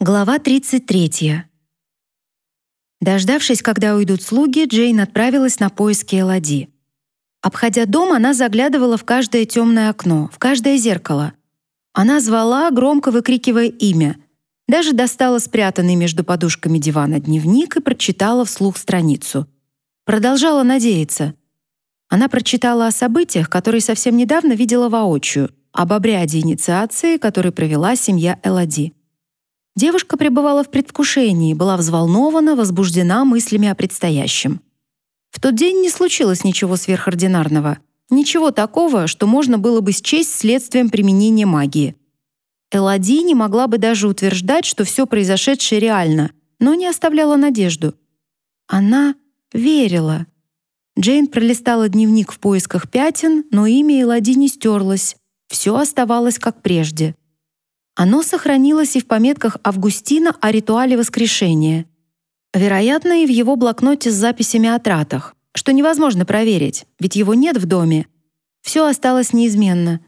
Глава 33. Дождавшись, когда уйдут слуги, Джейн отправилась на поиски Элоди. Обходя дом, она заглядывала в каждое темное окно, в каждое зеркало. Она звала, громко выкрикивая имя. Даже достала спрятанный между подушками дивана дневник и прочитала вслух страницу. Продолжала надеяться. Она прочитала о событиях, которые совсем недавно видела воочию, об обряде инициации, который провела семья Элоди. Девушка пребывала в предвкушении, была взволнована, возбуждена мыслями о предстоящем. В тот день не случилось ничего сверхординарного, ничего такого, что можно было бы счесть следствием применения магии. Элоди не могла бы даже утверждать, что все произошедшее реально, но не оставляла надежду. Она верила. Джейн пролистала дневник в поисках пятен, но имя Элоди не стерлось. Все оставалось как прежде — оно сохранилось и в пометках Августина о ритуале воскрешения. Вероятно, и в его блокноте с записями о тратах, что невозможно проверить, ведь его нет в доме. Все осталось неизменно.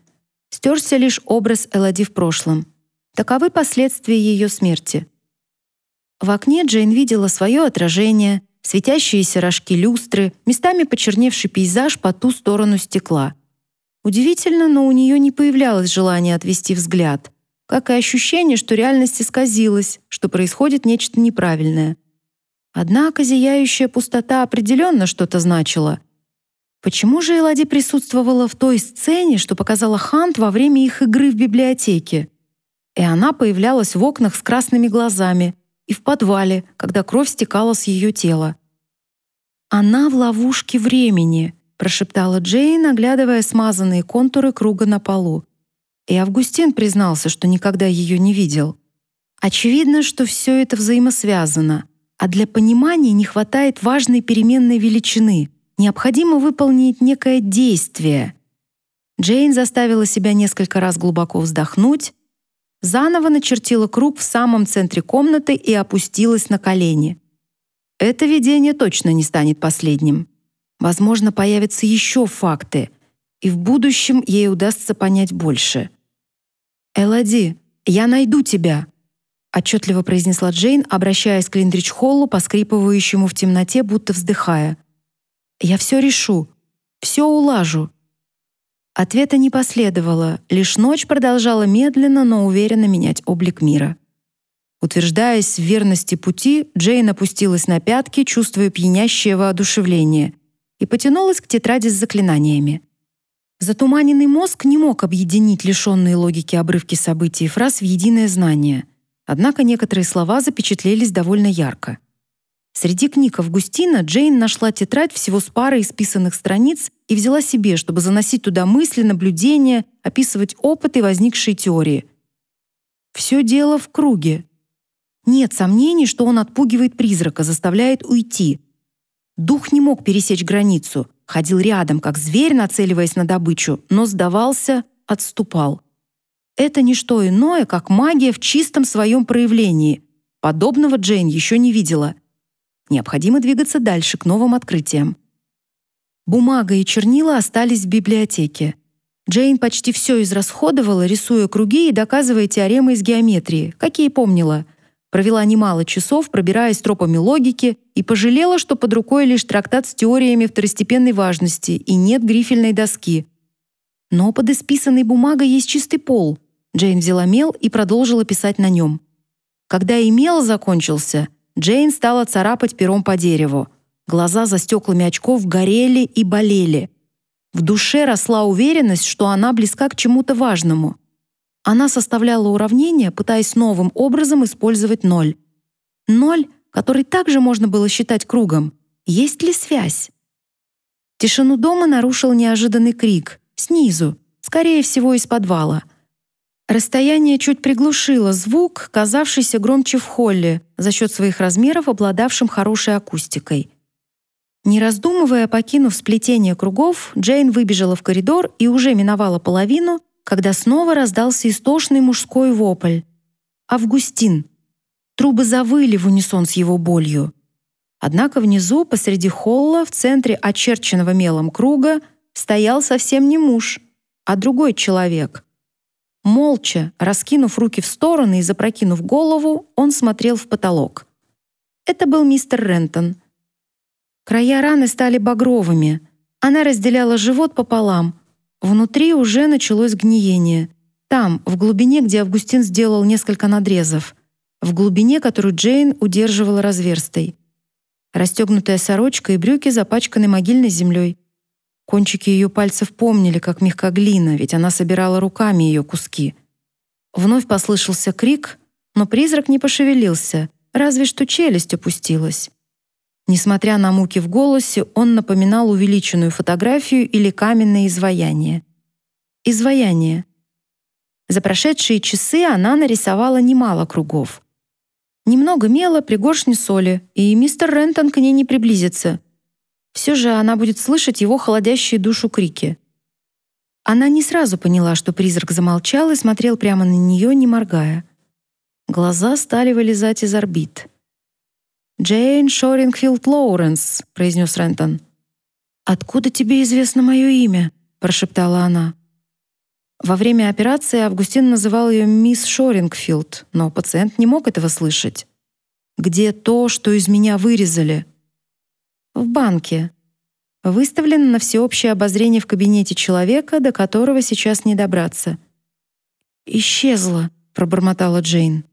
Стерся лишь образ Элоди в прошлом. Таковы последствия ее смерти. В окне Джейн видела свое отражение, светящиеся рожки люстры, местами почерневший пейзаж по ту сторону стекла. Удивительно, но у нее не появлялось желания отвести взгляд — как и ощущение, что реальность исказилась, что происходит нечто неправильное. Однако зияющая пустота определенно что-то значила. Почему же Элоди присутствовала в той сцене, что показала Хант во время их игры в библиотеке? И она появлялась в окнах с красными глазами и в подвале, когда кровь стекала с ее тела. «Она в ловушке времени», — прошептала Джейн, оглядывая смазанные контуры круга на полу. И Августин признался, что никогда ее не видел. Очевидно, что все это взаимосвязано, а для понимания не хватает важной переменной величины. Необходимо выполнить некое действие. Джейн заставила себя несколько раз глубоко вздохнуть, заново начертила круг в самом центре комнаты и опустилась на колени. Это видение точно не станет последним. Возможно, появятся еще факты, и в будущем ей удастся понять больше. «Элоди, я найду тебя!» отчетливо произнесла Джейн, обращаясь к Линдрич-Холлу, поскрипывающему в темноте, будто вздыхая. «Я все решу, все улажу». Ответа не последовало, лишь ночь продолжала медленно, но уверенно менять облик мира. Утверждаясь в верности пути, Джейн опустилась на пятки, чувствуя пьянящее воодушевление, и потянулась к тетради с заклинаниями. Затуманенный мозг не мог объединить лишенные логики обрывки событий и фраз в единое знание. Однако некоторые слова запечатлелись довольно ярко. Среди книг Августина Джейн нашла тетрадь всего с парой исписанных страниц и взяла себе, чтобы заносить туда мысли, наблюдения, описывать опыты, возникшие теории. Все дело в круге. Нет сомнений, что он отпугивает призрака, заставляет уйти. Дух не мог пересечь границу — ходил рядом, как зверь, нацеливаясь на добычу, но сдавался, отступал. Это не что иное, как магия в чистом своем проявлении. Подобного Джейн еще не видела. Необходимо двигаться дальше к новым открытиям. Бумага и чернила остались в библиотеке. Джейн почти все израсходовала, рисуя круги и доказывая теоремы из геометрии, какие помнила — провела немало часов, пробираясь тропами логики, и пожалела, что под рукой лишь трактат с теориями второстепенной важности и нет грифельной доски. Но под исписанной бумагой есть чистый пол. Джейн взяла мел и продолжила писать на нем. Когда и мел закончился, Джейн стала царапать пером по дереву. Глаза за стеклами очков горели и болели. В душе росла уверенность, что она близка к чему-то важному. Она составляла уравнение, пытаясь новым образом использовать ноль. Ноль, который также можно было считать кругом. Есть ли связь? Тишину дома нарушил неожиданный крик. Снизу, скорее всего, из подвала. Расстояние чуть приглушило звук, казавшийся громче в холле, за счет своих размеров обладавшим хорошей акустикой. Не раздумывая, покинув сплетение кругов, Джейн выбежала в коридор и уже миновала половину, когда снова раздался истошный мужской вопль. «Августин!» Трубы завыли в унисон с его болью. Однако внизу, посреди холла, в центре очерченного мелом круга, стоял совсем не муж, а другой человек. Молча, раскинув руки в стороны и запрокинув голову, он смотрел в потолок. Это был мистер Рентон. Края раны стали багровыми. Она разделяла живот пополам. Внутри уже началось гниение. Там, в глубине, где Августин сделал несколько надрезов. В глубине, которую Джейн удерживала разверстой. Расстегнутая сорочка и брюки запачканы могильной землей. Кончики ее пальцев помнили, как мягка глина, ведь она собирала руками ее куски. Вновь послышался крик, но призрак не пошевелился, разве что челюсть опустилась. Несмотря на муки в голосе, он напоминал увеличенную фотографию или каменное изваяние. Изваяние. За прошедшие часы она нарисовала немало кругов. Немного мела, пригоршни соли, и мистер Рентон к ней не приблизится — все же она будет слышать его холодящие душу крики. Она не сразу поняла, что призрак замолчал и смотрел прямо на нее, не моргая. Глаза стали вылезать из орбит. «Джейн Шорингфилд Лоуренс», — произнес Рентон. «Откуда тебе известно мое имя?» — прошептала она. Во время операции Августин называл ее мисс Шорингфилд, но пациент не мог этого слышать. «Где то, что из меня вырезали?» В банке. Выставлен на всеобщее обозрение в кабинете человека, до которого сейчас не добраться. «Исчезла», — пробормотала Джейн.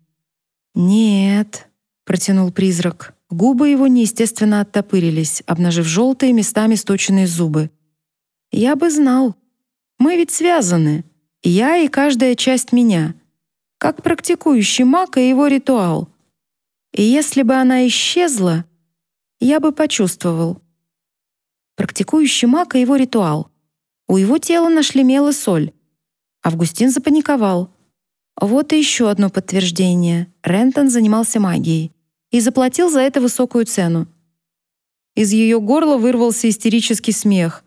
«Нет», — протянул призрак. Губы его неестественно оттопырились, обнажив желтые местами сточенные зубы. «Я бы знал. Мы ведь связаны. Я и каждая часть меня. Как практикующий маг и его ритуал. И если бы она исчезла, я бы почувствовал. Практикующий маг и его ритуал. У его тела нашли мел и соль. Августин запаниковал. Вот и еще одно подтверждение. Рентон занимался магией и заплатил за это высокую цену. Из ее горла вырвался истерический смех.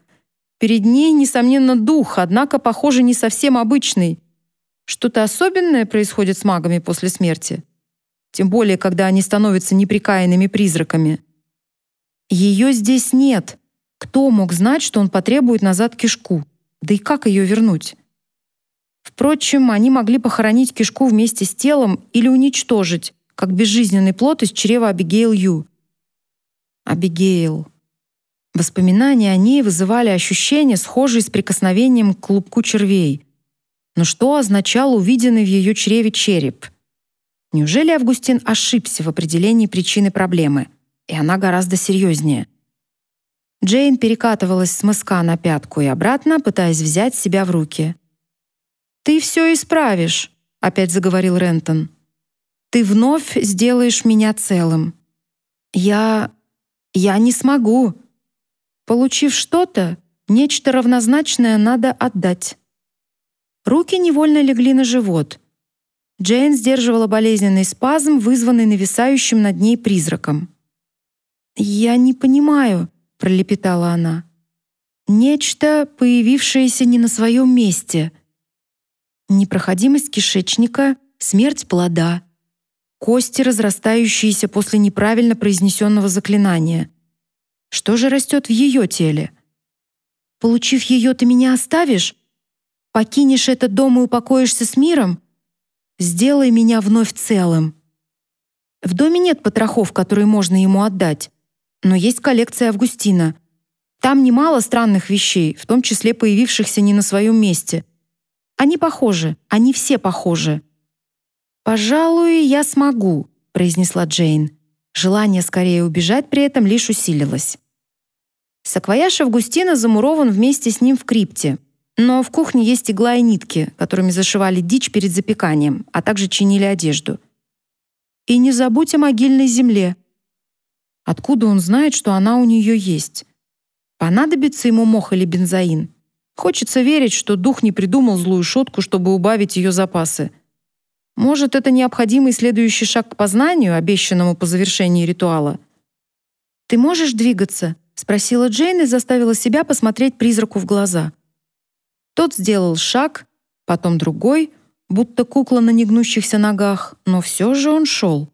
Перед ней, несомненно, дух, однако, похоже, не совсем обычный. Что-то особенное происходит с магами после смерти. Тем более, когда они становятся неприкаянными призраками. Ее здесь нет. Кто мог знать, что он потребует назад кишку? Да и как ее вернуть? Впрочем, они могли похоронить кишку вместе с телом или уничтожить, как безжизненный плод из чрева Абигейл Ю. Абигейл. Воспоминания о ней вызывали ощущения, схожие с прикосновением к клубку червей. Но что означал увиденный в ее чреве череп? Неужели Августин ошибся в определении причины проблемы? и она гораздо серьезнее. Джейн перекатывалась с мыска на пятку и обратно, пытаясь взять себя в руки. «Ты все исправишь», — опять заговорил Рентон. «Ты вновь сделаешь меня целым. Я... я не смогу. Получив что-то, нечто равнозначное надо отдать». Руки невольно легли на живот. Джейн сдерживала болезненный спазм, вызванный нависающим над ней призраком. «Я не понимаю», — пролепетала она. «Нечто, появившееся не на своем месте. Непроходимость кишечника, смерть плода, кости, разрастающиеся после неправильно произнесенного заклинания. Что же растет в ее теле? Получив ее, ты меня оставишь? Покинешь этот дом и упокоишься с миром? Сделай меня вновь целым». В доме нет потрохов, которые можно ему отдать но есть коллекция Августина. Там немало странных вещей, в том числе появившихся не на своем месте. Они похожи, они все похожи. «Пожалуй, я смогу», — произнесла Джейн. Желание скорее убежать при этом лишь усилилось. Саквояж Августина замурован вместе с ним в крипте, но в кухне есть игла и нитки, которыми зашивали дичь перед запеканием, а также чинили одежду. И не забудь о могильной земле, Откуда он знает, что она у нее есть? Понадобится ему мох или бензоин? Хочется верить, что дух не придумал злую шутку, чтобы убавить ее запасы. Может, это необходимый следующий шаг к познанию, обещанному по завершении ритуала? «Ты можешь двигаться?» — спросила Джейн и заставила себя посмотреть призраку в глаза. Тот сделал шаг, потом другой, будто кукла на негнущихся ногах, но все же он шел.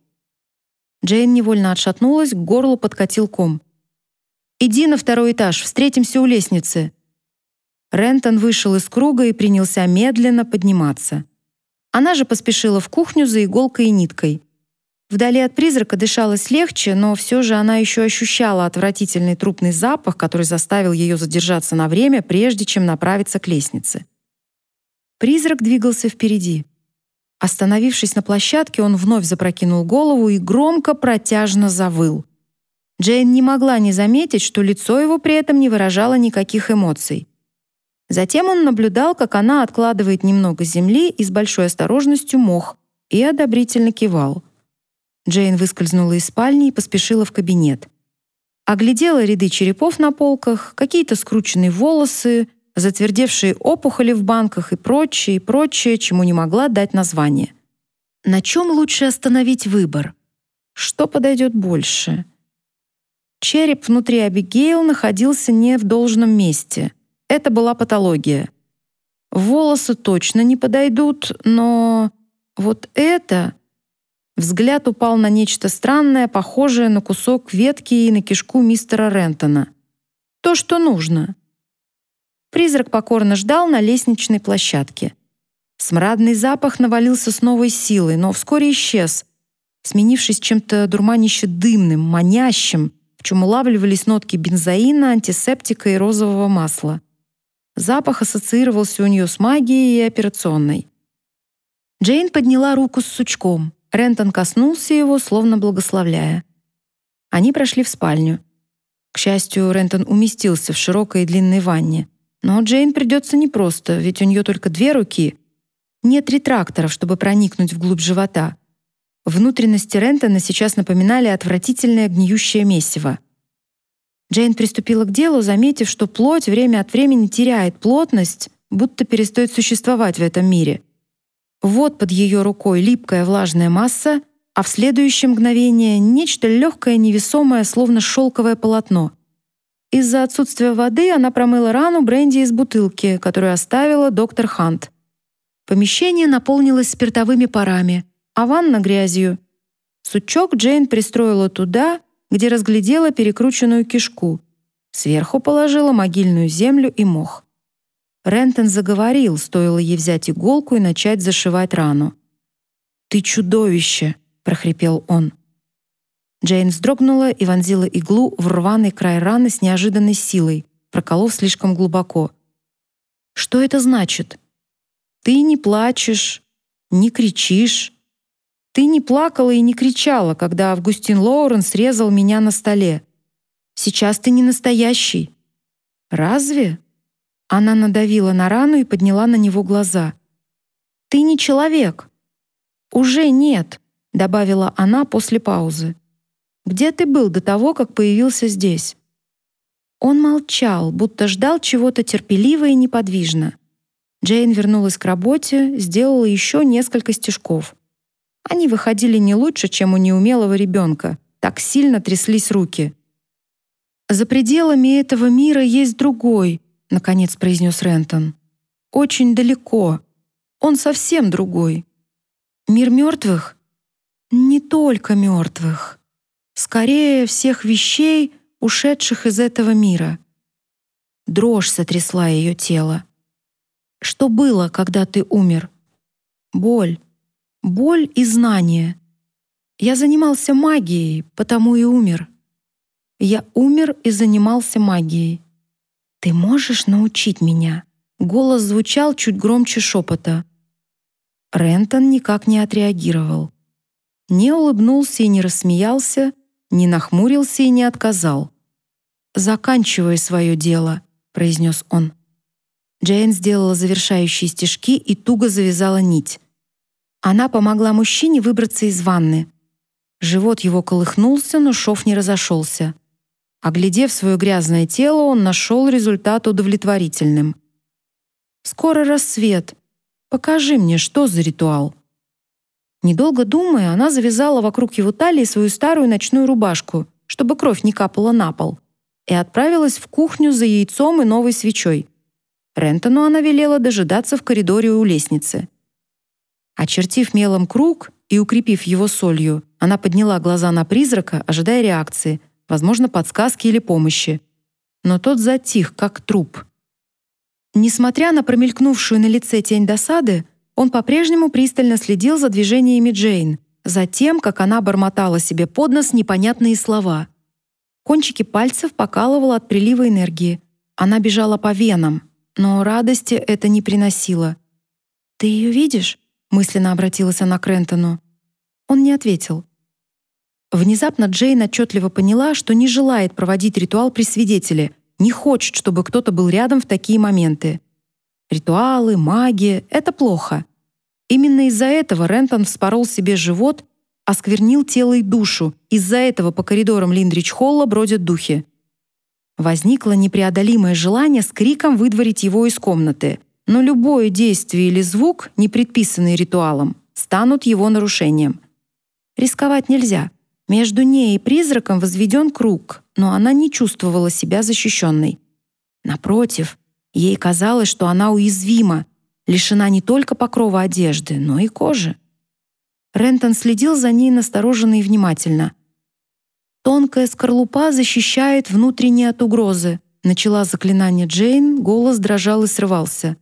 Джейн невольно отшатнулась, к горлу подкатил ком. «Иди на второй этаж, встретимся у лестницы». Рентон вышел из круга и принялся медленно подниматься. Она же поспешила в кухню за иголкой и ниткой. Вдали от призрака дышалось легче, но все же она еще ощущала отвратительный трупный запах, который заставил ее задержаться на время, прежде чем направиться к лестнице. Призрак двигался впереди. Остановившись на площадке, он вновь запрокинул голову и громко протяжно завыл. Джейн не могла не заметить, что лицо его при этом не выражало никаких эмоций. Затем он наблюдал, как она откладывает немного земли и с большой осторожностью мох, и одобрительно кивал. Джейн выскользнула из спальни и поспешила в кабинет. Оглядела ряды черепов на полках, какие-то скрученные волосы, затвердевшие опухоли в банках и прочее, и прочее, чему не могла дать название. На чем лучше остановить выбор? Что подойдет больше? Череп внутри Абигейл находился не в должном месте. Это была патология. Волосы точно не подойдут, но вот это... Взгляд упал на нечто странное, похожее на кусок ветки и на кишку мистера Рентона. То, что нужно. Призрак покорно ждал на лестничной площадке. Смрадный запах навалился с новой силой, но вскоре исчез, сменившись чем-то дурманище дымным, манящим, в чем улавливались нотки бензоина, антисептика и розового масла. Запах ассоциировался у нее с магией и операционной. Джейн подняла руку с сучком. Рентон коснулся его, словно благословляя. Они прошли в спальню. К счастью, Рентон уместился в широкой и длинной ванне. Но Джейн придется непросто, ведь у нее только две руки. Нет ретракторов, чтобы проникнуть вглубь живота. Внутренности Рентона сейчас напоминали отвратительное гниющее месиво. Джейн приступила к делу, заметив, что плоть время от времени теряет плотность, будто перестает существовать в этом мире. Вот под ее рукой липкая влажная масса, а в следующее мгновение нечто легкое, невесомое, словно шелковое полотно. Из-за отсутствия воды она промыла рану бренди из бутылки, которую оставила доктор Хант. Помещение наполнилось спиртовыми парами, а ванна — грязью. Сучок Джейн пристроила туда, где разглядела перекрученную кишку. Сверху положила могильную землю и мох. Рентон заговорил, стоило ей взять иголку и начать зашивать рану. «Ты чудовище!» — прохрипел он. Джейн вздрогнула и вонзила иглу в рваный край раны с неожиданной силой, проколов слишком глубоко. «Что это значит?» «Ты не плачешь, не кричишь, ты не плакала и не кричала, когда Августин Лоуренс резал меня на столе. Сейчас ты не настоящий. Разве? Она надавила на рану и подняла на него глаза. Ты не человек. Уже нет, добавила она после паузы. Где ты был до того, как появился здесь? Он молчал, будто ждал чего-то терпеливо и неподвижно. Джейн вернулась к работе, сделала еще несколько стежков. Они выходили не лучше, чем у неумелого ребенка. Так сильно тряслись руки. «За пределами этого мира есть другой», — наконец произнес Рентон. «Очень далеко. Он совсем другой. Мир мертвых? Не только мертвых. Скорее, всех вещей, ушедших из этого мира». Дрожь сотрясла ее тело. «Что было, когда ты умер?» «Боль, боль и знание. Я занимался магией, потому и умер. Я умер и занимался магией. Ты можешь научить меня? Голос звучал чуть громче шепота. Рентон никак не отреагировал. Не улыбнулся и не рассмеялся, не нахмурился и не отказал. «Заканчивай свое дело», — произнес он. Джейн сделала завершающие стежки и туго завязала нить. Она помогла мужчине выбраться из ванны. Живот его колыхнулся, но шов не разошелся. Оглядев свое грязное тело, он нашел результат удовлетворительным. «Скоро рассвет. Покажи мне, что за ритуал». Недолго думая, она завязала вокруг его талии свою старую ночную рубашку, чтобы кровь не капала на пол, и отправилась в кухню за яйцом и новой свечой. Рентону она велела дожидаться в коридоре у лестницы. Очертив мелом круг и укрепив его солью, она подняла глаза на призрака, ожидая реакции, возможно, подсказки или помощи. Но тот затих, как труп. Несмотря на промелькнувшую на лице тень досады, Он по-прежнему пристально следил за движениями Джейн, за тем, как она бормотала себе под нос непонятные слова. Кончики пальцев покалывало от прилива энергии. Она бежала по венам, но радости это не приносило. «Ты ее видишь?» — мысленно обратилась она к Рентону. Он не ответил. Внезапно Джейн отчетливо поняла, что не желает проводить ритуал при свидетеле, не хочет, чтобы кто-то был рядом в такие моменты. Ритуалы, магия — это плохо. Именно из-за этого Рентон вспорол себе живот, осквернил тело и душу. Из-за этого по коридорам Линдрич-холла бродят духи. Возникло непреодолимое желание с криком выдворить его из комнаты. Но любое действие или звук, не предписанный ритуалом, станут его нарушением. Рисковать нельзя. Между ней и призраком возведен круг, но она не чувствовала себя защищенной. Напротив, Ей казалось, что она уязвима, лишена не только покрова одежды, но и кожи. Рентон следил за ней настороженно и внимательно. «Тонкая скорлупа защищает внутренне от угрозы», начала заклинание Джейн, голос дрожал и срывался.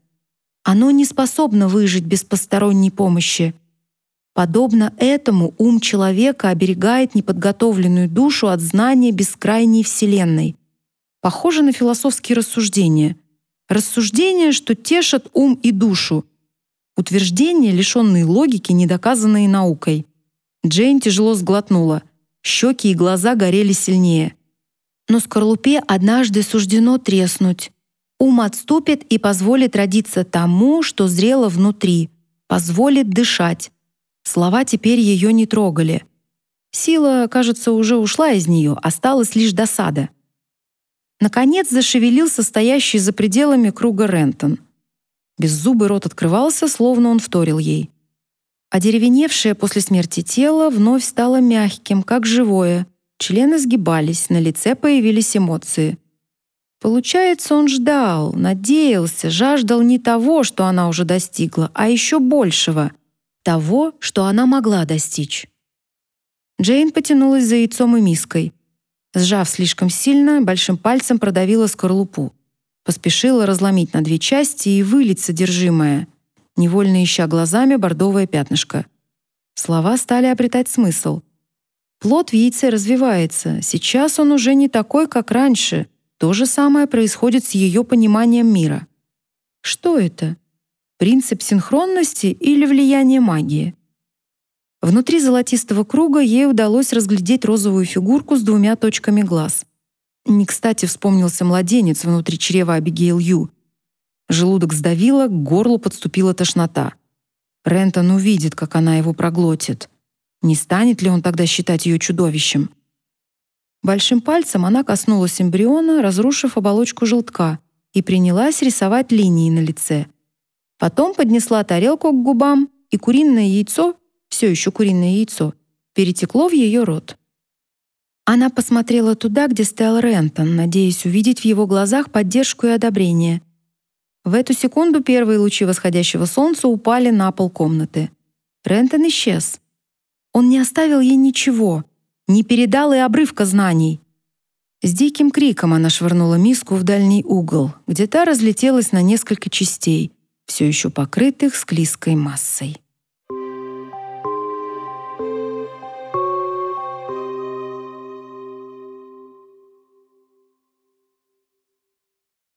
«Оно не способно выжить без посторонней помощи. Подобно этому ум человека оберегает неподготовленную душу от знания бескрайней Вселенной. Похоже на философские рассуждения — Рассуждения, что тешат ум и душу. Утверждения, лишенные логики, недоказанные наукой. Джейн тяжело сглотнула. Щеки и глаза горели сильнее. Но скорлупе однажды суждено треснуть. Ум отступит и позволит родиться тому, что зрело внутри, позволит дышать. Слова теперь ее не трогали. Сила, кажется, уже ушла из нее, осталась лишь досада. Наконец зашевелился стоящий за пределами круга Рентон. Беззубый рот открывался, словно он вторил ей. Одеревеневшее после смерти тело вновь стало мягким, как живое. Члены сгибались, на лице появились эмоции. Получается, он ждал, надеялся, жаждал не того, что она уже достигла, а еще большего, того, что она могла достичь. Джейн потянулась за яйцом и миской. Сжав слишком сильно, большим пальцем продавила скорлупу. Поспешила разломить на две части и вылить содержимое, невольно ища глазами бордовое пятнышко. Слова стали обретать смысл. Плод в яйце развивается. Сейчас он уже не такой, как раньше. То же самое происходит с ее пониманием мира. Что это? Принцип синхронности или влияние магии? Внутри золотистого круга ей удалось разглядеть розовую фигурку с двумя точками глаз. Не кстати вспомнился младенец внутри чрева Абигейл Ю. Желудок сдавило, к горлу подступила тошнота. Рентон увидит, как она его проглотит. Не станет ли он тогда считать ее чудовищем? Большим пальцем она коснулась эмбриона, разрушив оболочку желтка, и принялась рисовать линии на лице. Потом поднесла тарелку к губам, и куриное яйцо все еще куриное яйцо, перетекло в ее рот. Она посмотрела туда, где стоял Рентон, надеясь увидеть в его глазах поддержку и одобрение. В эту секунду первые лучи восходящего солнца упали на пол комнаты. Рентон исчез. Он не оставил ей ничего, не передал и обрывка знаний. С диким криком она швырнула миску в дальний угол, где та разлетелась на несколько частей, все еще покрытых склизкой массой.